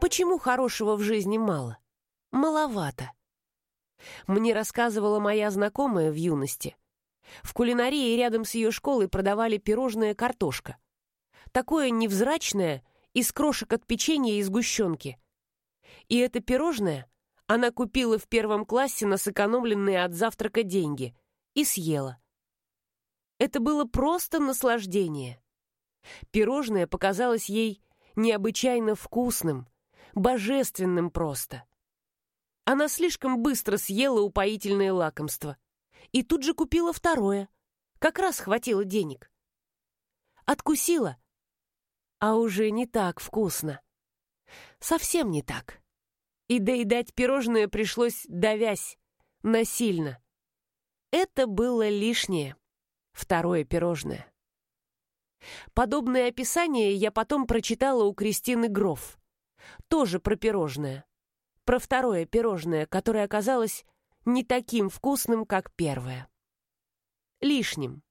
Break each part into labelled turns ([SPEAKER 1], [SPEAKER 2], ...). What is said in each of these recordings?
[SPEAKER 1] Почему хорошего в жизни мало? Маловато. Мне рассказывала моя знакомая в юности. В кулинарии рядом с ее школой продавали пирожное картошка. Такое невзрачное, из крошек от печенья и сгущенки. И это пирожное она купила в первом классе на сэкономленные от завтрака деньги и съела. Это было просто наслаждение. Пирожное показалось ей необычайно вкусным, божественным просто. Она слишком быстро съела упоительное лакомство и тут же купила второе. Как раз хватило денег. Откусила, а уже не так вкусно. Совсем не так. И доедать пирожное пришлось давясь, насильно. Это было лишнее. Второе пирожное. Подобное описание я потом прочитала у Кристины Гроф. Тоже про пирожное. Про второе пирожное, которое оказалось не таким вкусным, как первое. Лишним.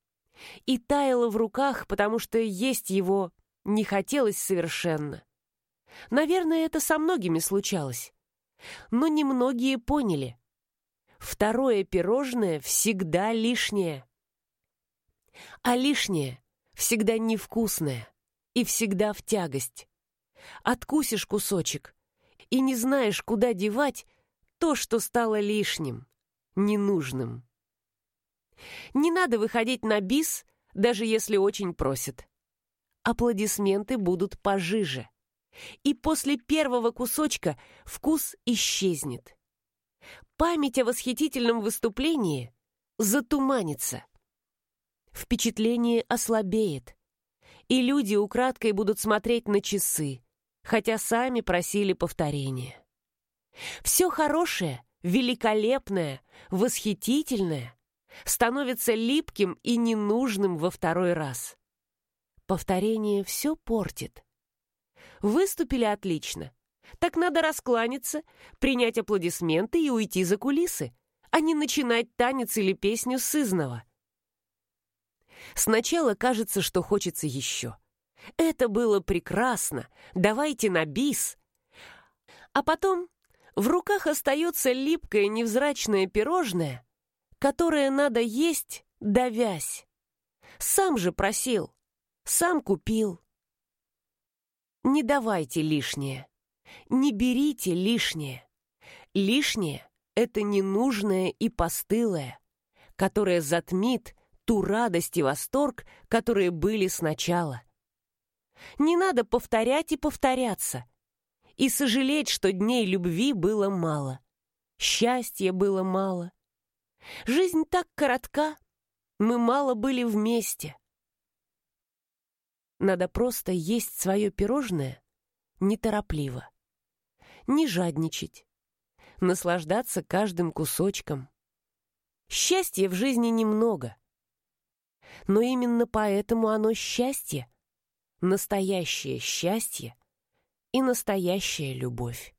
[SPEAKER 1] И таяло в руках, потому что есть его не хотелось совершенно. Наверное, это со многими случалось. Но немногие поняли. Второе пирожное всегда лишнее. А лишнее всегда невкусное и всегда в тягость. Откусишь кусочек и не знаешь, куда девать то, что стало лишним, ненужным. Не надо выходить на бис, даже если очень просят. Аплодисменты будут пожиже и после первого кусочка вкус исчезнет. Память о восхитительном выступлении затуманится. Впечатление ослабеет, и люди украдкой будут смотреть на часы, хотя сами просили повторения. Все хорошее, великолепное, восхитительное становится липким и ненужным во второй раз. Повторение все портит. Выступили отлично. Так надо раскланяться, принять аплодисменты и уйти за кулисы, а не начинать танец или песню с изного. Сначала кажется, что хочется еще. Это было прекрасно, давайте на бис. А потом в руках остается липкое невзрачное пирожное, которое надо есть, давясь. Сам же просил, сам купил. Не давайте лишнее. Не берите лишнее. Лишнее — это ненужное и постылое, которое затмит ту радость и восторг, которые были сначала. Не надо повторять и повторяться. И сожалеть, что дней любви было мало. Счастья было мало. Жизнь так коротка, мы мало были вместе. Надо просто есть свое пирожное неторопливо. Не жадничать. Наслаждаться каждым кусочком. Счастья в жизни немного. Но именно поэтому оно счастье. Настоящее счастье и настоящая любовь.